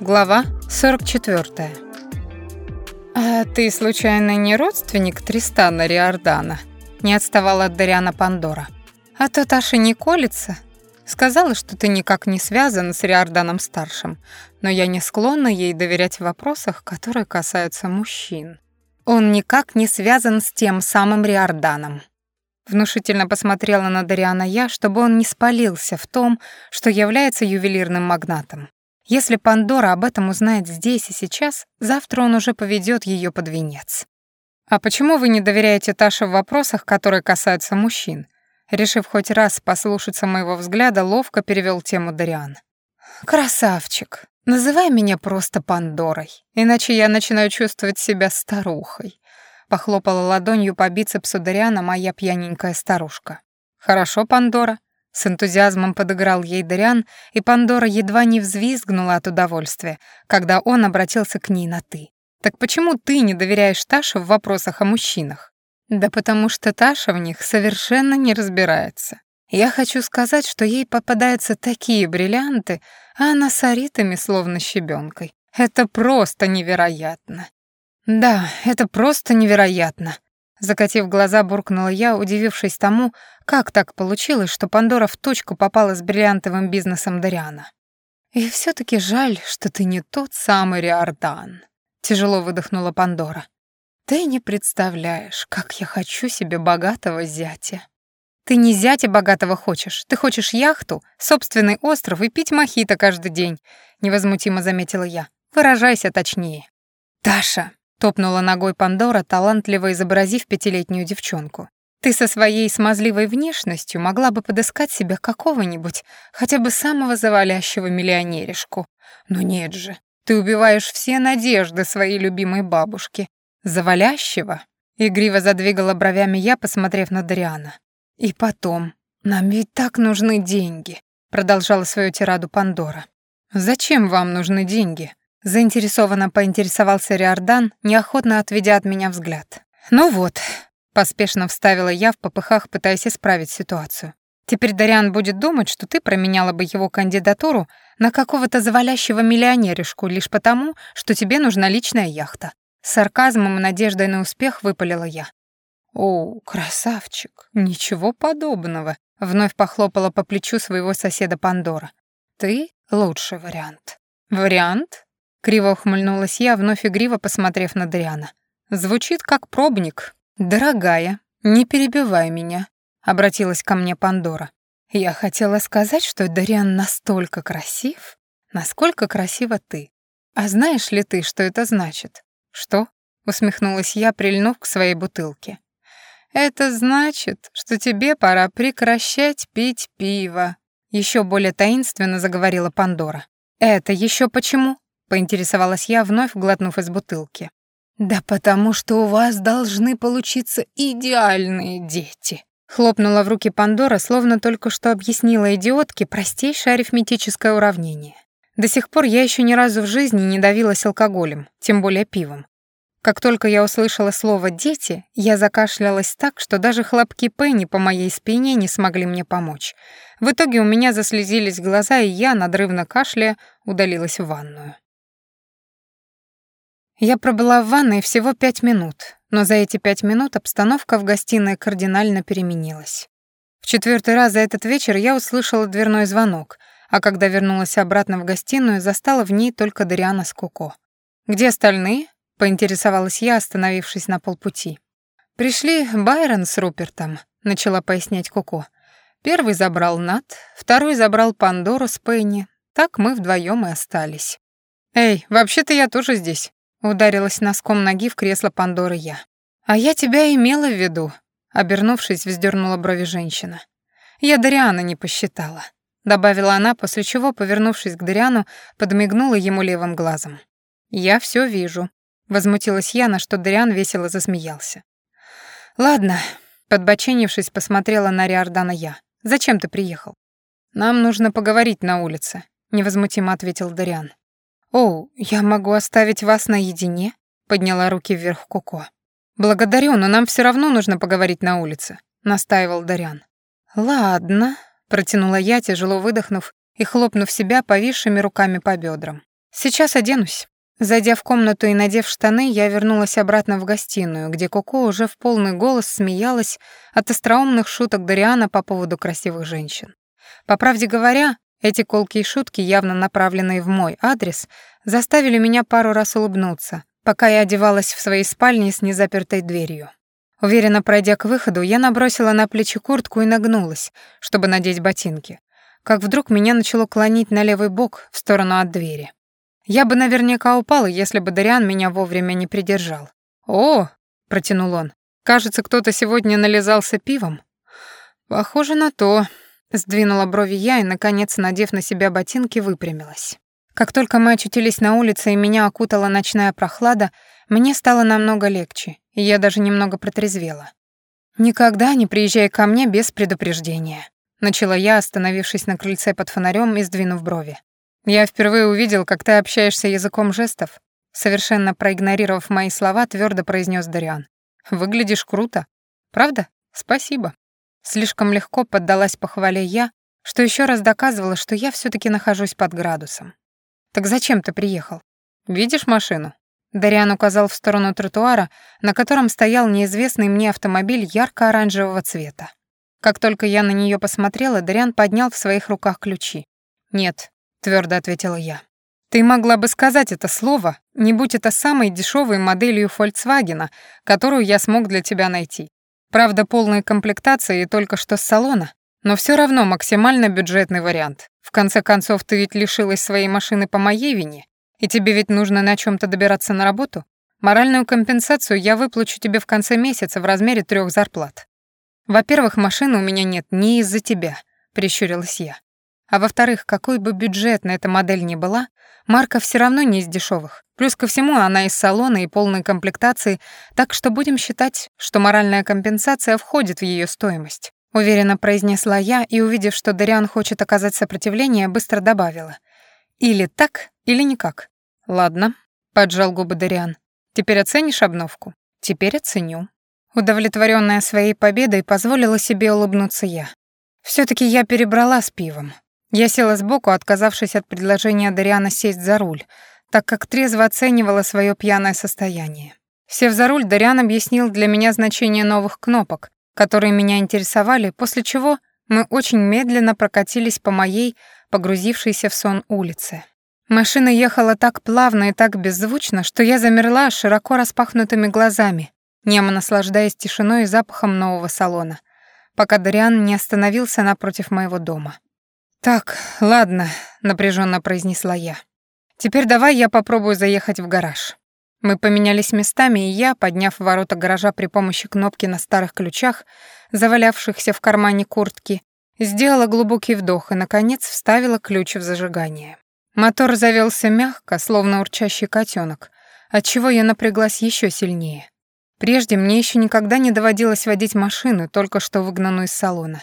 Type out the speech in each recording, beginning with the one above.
Глава 44. «А ты, случайно, не родственник Тристана Риордана?» Не отставала от Дариана Пандора. «А то Таша не колется. Сказала, что ты никак не связан с Риорданом-старшим, но я не склонна ей доверять в вопросах, которые касаются мужчин. Он никак не связан с тем самым Риорданом». Внушительно посмотрела на Дариана я, чтобы он не спалился в том, что является ювелирным магнатом. Если Пандора об этом узнает здесь и сейчас, завтра он уже поведет ее под венец. «А почему вы не доверяете Таше в вопросах, которые касаются мужчин?» Решив хоть раз послушаться моего взгляда, ловко перевел тему Дариан. «Красавчик, называй меня просто Пандорой, иначе я начинаю чувствовать себя старухой», похлопала ладонью по бицепсу Дариана моя пьяненькая старушка. «Хорошо, Пандора, с энтузиазмом подыграл ей Дариан, и Пандора едва не взвизгнула от удовольствия, когда он обратился к ней на «ты». «Так почему ты не доверяешь Таше в вопросах о мужчинах?» «Да потому что Таша в них совершенно не разбирается. Я хочу сказать, что ей попадаются такие бриллианты, а она с аритами словно щебенкой. Это просто невероятно». «Да, это просто невероятно», Закатив глаза, буркнула я, удивившись тому, как так получилось, что Пандора в точку попала с бриллиантовым бизнесом Дариана. «И все таки жаль, что ты не тот самый Риордан», — тяжело выдохнула Пандора. «Ты не представляешь, как я хочу себе богатого зятя». «Ты не зятя богатого хочешь, ты хочешь яхту, собственный остров и пить мохито каждый день», — невозмутимо заметила я. «Выражайся точнее». «Таша, Топнула ногой Пандора, талантливо изобразив пятилетнюю девчонку. Ты со своей смазливой внешностью могла бы подыскать себе какого-нибудь, хотя бы самого завалящего миллионеришку. Но нет же, ты убиваешь все надежды своей любимой бабушки. Завалящего? Игриво задвигала бровями я, посмотрев на Дариана. И потом, нам ведь так нужны деньги, продолжала свою тираду Пандора. Зачем вам нужны деньги? Заинтересованно поинтересовался Риордан, неохотно отведя от меня взгляд. «Ну вот», — поспешно вставила я в попыхах, пытаясь исправить ситуацию. «Теперь Дариан будет думать, что ты променяла бы его кандидатуру на какого-то завалящего миллионеришку лишь потому, что тебе нужна личная яхта». С сарказмом и надеждой на успех выпалила я. «О, красавчик, ничего подобного», — вновь похлопала по плечу своего соседа Пандора. «Ты лучший вариант». «Вариант?» Криво ухмыльнулась я, вновь игриво посмотрев на Дриана. «Звучит как пробник. Дорогая, не перебивай меня», — обратилась ко мне Пандора. «Я хотела сказать, что Дариан настолько красив, насколько красива ты. А знаешь ли ты, что это значит?» «Что?» — усмехнулась я, прильнув к своей бутылке. «Это значит, что тебе пора прекращать пить пиво», — еще более таинственно заговорила Пандора. «Это еще почему?» Поинтересовалась я, вновь глотнув из бутылки. «Да потому что у вас должны получиться идеальные дети», хлопнула в руки Пандора, словно только что объяснила идиотке простейшее арифметическое уравнение. До сих пор я еще ни разу в жизни не давилась алкоголем, тем более пивом. Как только я услышала слово «дети», я закашлялась так, что даже хлопки Пенни по моей спине не смогли мне помочь. В итоге у меня заслезились глаза, и я, надрывно кашляя, удалилась в ванную. Я пробыла в ванной всего пять минут, но за эти пять минут обстановка в гостиной кардинально переменилась. В четвертый раз за этот вечер я услышала дверной звонок, а когда вернулась обратно в гостиную, застала в ней только Дариана с Коко. «Где остальные?» — поинтересовалась я, остановившись на полпути. «Пришли Байрон с Рупертом», — начала пояснять Коко. «Первый забрал Нат, второй забрал Пандору с Пенни. Так мы вдвоем и остались». «Эй, вообще-то я тоже здесь», Ударилась носком ноги в кресло Пандоры я. «А я тебя имела в виду», — обернувшись, вздернула брови женщина. «Я Дариана не посчитала», — добавила она, после чего, повернувшись к Дариану, подмигнула ему левым глазом. «Я все вижу», — возмутилась я, на что Дариан весело засмеялся. «Ладно», — подбоченившись, посмотрела на Риордана я. «Зачем ты приехал?» «Нам нужно поговорить на улице», — невозмутимо ответил Дариан. «О, я могу оставить вас наедине?» — подняла руки вверх Коко. «Благодарю, но нам все равно нужно поговорить на улице», — настаивал Дарян. «Ладно», — протянула я, тяжело выдохнув и хлопнув себя повисшими руками по бедрам. Сейчас оденусь. Зайдя в комнату и надев штаны, я вернулась обратно в гостиную, где Коко уже в полный голос смеялась от остроумных шуток Дариана по поводу красивых женщин. По правде говоря, эти колкие шутки, явно направленные в мой адрес, заставили меня пару раз улыбнуться, пока я одевалась в своей спальне с незапертой дверью. Уверенно пройдя к выходу, я набросила на плечи куртку и нагнулась, чтобы надеть ботинки. Как вдруг меня начало клонить на левый бок в сторону от двери. Я бы наверняка упала, если бы Дариан меня вовремя не придержал. «О!» — протянул он. «Кажется, кто-то сегодня нализался пивом». «Похоже на то», — сдвинула брови я и, наконец, надев на себя ботинки, выпрямилась. Как только мы очутились на улице и меня окутала ночная прохлада, мне стало намного легче, и я даже немного протрезвела. «Никогда не приезжай ко мне без предупреждения», — начала я, остановившись на крыльце под фонарем и сдвинув брови. «Я впервые увидел, как ты общаешься языком жестов», совершенно проигнорировав мои слова, твердо произнес Дариан. «Выглядишь круто. Правда? Спасибо». Слишком легко поддалась похвале я, что еще раз доказывала, что я все таки нахожусь под градусом. «Так зачем ты приехал? Видишь машину?» Дариан указал в сторону тротуара, на котором стоял неизвестный мне автомобиль ярко-оранжевого цвета. Как только я на нее посмотрела, Дариан поднял в своих руках ключи. «Нет, твердо ответила я. Ты могла бы сказать это слово, не будь это самой дешевой моделью Фольксвагена, которую я смог для тебя найти. Правда, полная комплектация и только что с салона, но все равно максимально бюджетный вариант. В конце концов, ты ведь лишилась своей машины по моей вине, и тебе ведь нужно на чем то добираться на работу. Моральную компенсацию я выплачу тебе в конце месяца в размере трех зарплат. Во-первых, машины у меня нет не из-за тебя, прищурилась я. А во-вторых, какой бы бюджетной эта модель ни была, марка все равно не из дешевых. Плюс ко всему, она из салона и полной комплектации, так что будем считать, что моральная компенсация входит в ее стоимость. Уверенно произнесла я и, увидев, что Дариан хочет оказать сопротивление, быстро добавила. Или так, или никак. Ладно, поджал губы Дариан. Теперь оценишь обновку? Теперь оценю. Удовлетворенная своей победой, позволила себе улыбнуться я. все таки я перебрала с пивом. Я села сбоку, отказавшись от предложения Дариана сесть за руль, так как трезво оценивала свое пьяное состояние. Сев за руль, Дариан объяснил для меня значение новых кнопок, которые меня интересовали, после чего мы очень медленно прокатились по моей, погрузившейся в сон улице. Машина ехала так плавно и так беззвучно, что я замерла широко распахнутыми глазами, немо наслаждаясь тишиной и запахом нового салона, пока Дариан не остановился напротив моего дома. «Так, ладно», — напряженно произнесла я. «Теперь давай я попробую заехать в гараж». Мы поменялись местами, и я, подняв ворота гаража при помощи кнопки на старых ключах, завалявшихся в кармане куртки, сделала глубокий вдох и, наконец, вставила ключ в зажигание. Мотор завелся мягко, словно урчащий котенок, отчего я напряглась еще сильнее. Прежде мне еще никогда не доводилось водить машину, только что выгнанную из салона.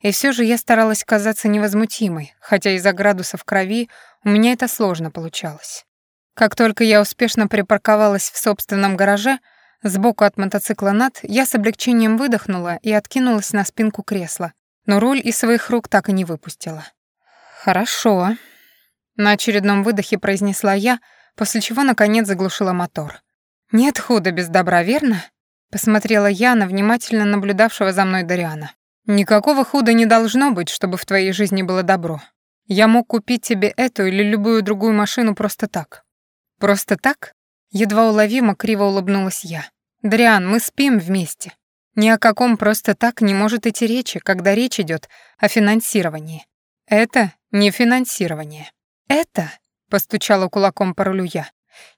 И все же я старалась казаться невозмутимой, хотя из-за градусов крови у меня это сложно получалось. Как только я успешно припарковалась в собственном гараже, сбоку от мотоцикла Над, я с облегчением выдохнула и откинулась на спинку кресла, но руль из своих рук так и не выпустила. «Хорошо», — на очередном выдохе произнесла я, после чего, наконец, заглушила мотор. «Нет худа без добра, верно?» — посмотрела я на внимательно наблюдавшего за мной Дариана. Никакого худа не должно быть, чтобы в твоей жизни было добро. Я мог купить тебе эту или любую другую машину просто так. Просто так? Едва уловимо криво улыбнулась я. Дриан, мы спим вместе. Ни о каком просто так не может идти речи, когда речь идет о финансировании. Это не финансирование. Это, постучала кулаком по рулю я.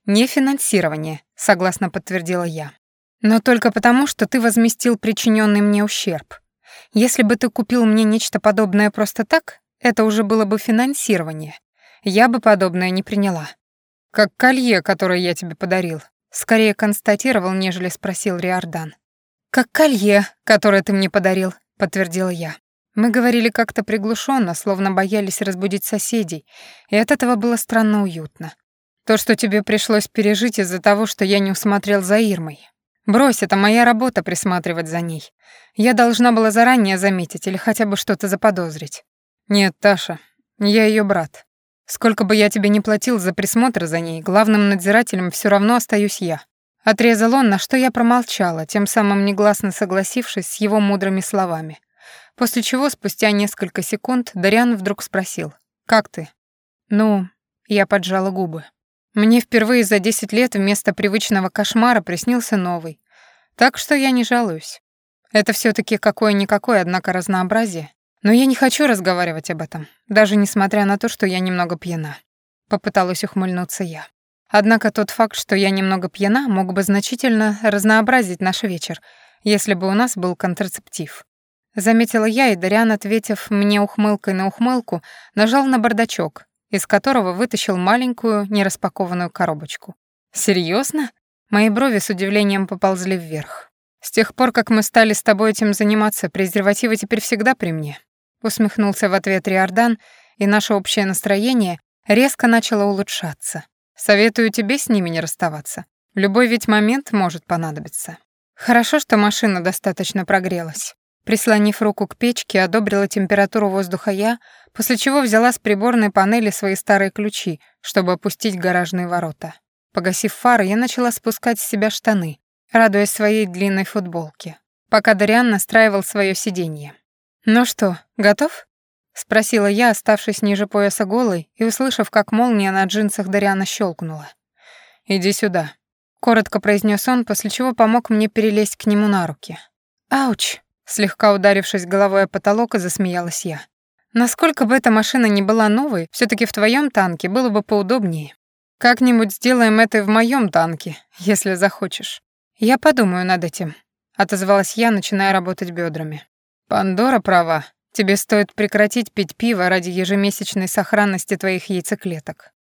Не финансирование, согласно подтвердила я. Но только потому, что ты возместил причиненный мне ущерб. Если бы ты купил мне нечто подобное просто так, это уже было бы финансирование. Я бы подобное не приняла. Как колье, которое я тебе подарил. Скорее констатировал, нежели спросил Риордан. Как колье, которое ты мне подарил, подтвердила я. Мы говорили как-то приглушенно, словно боялись разбудить соседей, и от этого было странно уютно. То, что тебе пришлось пережить из-за того, что я не усмотрел за Ирмой, Брось, это моя работа присматривать за ней. Я должна была заранее заметить или хотя бы что-то заподозрить. Нет, Таша, я ее брат. Сколько бы я тебе ни платил за присмотр за ней, главным надзирателем все равно остаюсь я. Отрезал он, на что я промолчала, тем самым негласно согласившись с его мудрыми словами. После чего, спустя несколько секунд, Дариан вдруг спросил. «Как ты?» «Ну...» Я поджала губы. Мне впервые за 10 лет вместо привычного кошмара приснился новый. Так что я не жалуюсь. Это все таки какое-никакое, однако, разнообразие. Но я не хочу разговаривать об этом, даже несмотря на то, что я немного пьяна. Попыталась ухмыльнуться я. Однако тот факт, что я немного пьяна, мог бы значительно разнообразить наш вечер, если бы у нас был контрацептив. Заметила я, и Дариан, ответив мне ухмылкой на ухмылку, нажал на бардачок, из которого вытащил маленькую нераспакованную коробочку. Серьезно? Мои брови с удивлением поползли вверх. С тех пор, как мы стали с тобой этим заниматься, презервативы теперь всегда при мне. Усмехнулся в ответ Риордан, и наше общее настроение резко начало улучшаться. Советую тебе с ними не расставаться. Любой ведь момент может понадобиться. Хорошо, что машина достаточно прогрелась. Прислонив руку к печке, одобрила температуру воздуха я, после чего взяла с приборной панели свои старые ключи, чтобы опустить гаражные ворота. Погасив фары, я начала спускать с себя штаны, радуясь своей длинной футболке, пока Дариан настраивал свое сиденье. «Ну что, готов?» — спросила я, оставшись ниже пояса голой и услышав, как молния на джинсах Дариана щелкнула. «Иди сюда», — коротко произнес он, после чего помог мне перелезть к нему на руки. «Ауч!» Слегка ударившись головой о потолок, засмеялась я. Насколько бы эта машина не была новой, все таки в твоем танке было бы поудобнее. Как-нибудь сделаем это и в моем танке, если захочешь. Я подумаю над этим, отозвалась я, начиная работать бедрами. Пандора права. Тебе стоит прекратить пить пиво ради ежемесячной сохранности твоих яйцеклеток.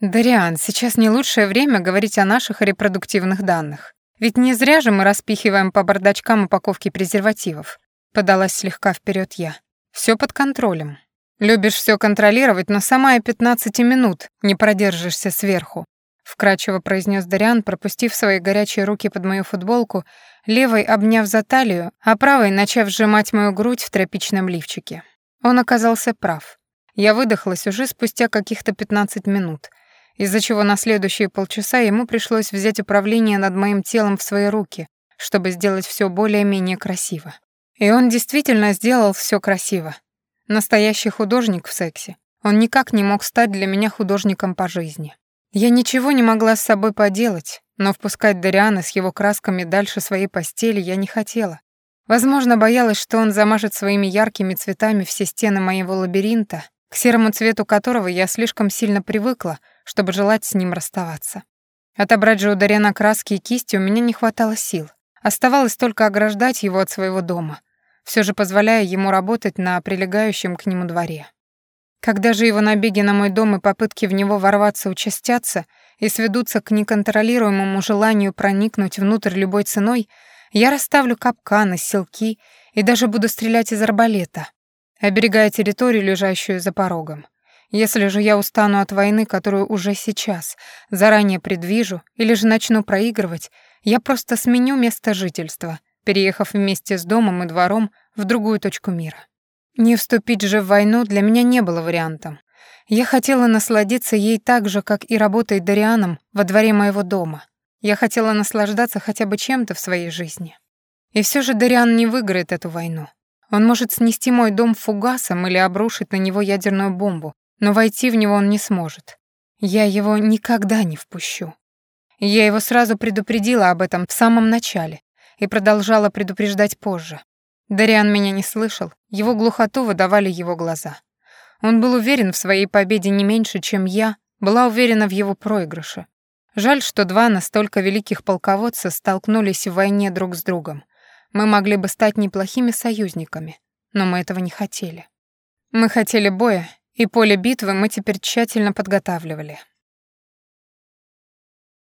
Дариан, сейчас не лучшее время говорить о наших репродуктивных данных. Ведь не зря же мы распихиваем по бардачкам упаковки презервативов. Подалась слегка вперед я. Все под контролем. Любишь все контролировать, но сама и 15 минут не продержишься сверху. Вкрадчиво произнес Дариан, пропустив свои горячие руки под мою футболку, левой обняв за талию, а правой начав сжимать мою грудь в тропичном лифчике. Он оказался прав. Я выдохлась уже спустя каких-то 15 минут, из-за чего на следующие полчаса ему пришлось взять управление над моим телом в свои руки, чтобы сделать все более-менее красиво. И он действительно сделал все красиво. Настоящий художник в сексе. Он никак не мог стать для меня художником по жизни. Я ничего не могла с собой поделать, но впускать Дариана с его красками дальше своей постели я не хотела. Возможно, боялась, что он замажет своими яркими цветами все стены моего лабиринта, к серому цвету которого я слишком сильно привыкла, чтобы желать с ним расставаться. Отобрать же у Дарена краски и кисти у меня не хватало сил. Оставалось только ограждать его от своего дома, все же позволяя ему работать на прилегающем к нему дворе. Когда же его набеги на мой дом и попытки в него ворваться участятся и сведутся к неконтролируемому желанию проникнуть внутрь любой ценой, я расставлю капканы, селки и даже буду стрелять из арбалета, оберегая территорию, лежащую за порогом. Если же я устану от войны, которую уже сейчас заранее предвижу, или же начну проигрывать, я просто сменю место жительства, переехав вместе с домом и двором в другую точку мира. Не вступить же в войну для меня не было вариантом. Я хотела насладиться ей так же, как и работой Дарианом во дворе моего дома. Я хотела наслаждаться хотя бы чем-то в своей жизни. И все же Дариан не выиграет эту войну. Он может снести мой дом фугасом или обрушить на него ядерную бомбу, но войти в него он не сможет. Я его никогда не впущу. Я его сразу предупредила об этом в самом начале и продолжала предупреждать позже. Дариан меня не слышал, его глухоту выдавали его глаза. Он был уверен в своей победе не меньше, чем я была уверена в его проигрыше. Жаль, что два настолько великих полководца столкнулись в войне друг с другом. Мы могли бы стать неплохими союзниками, но мы этого не хотели. Мы хотели боя и поле битвы мы теперь тщательно подготавливали.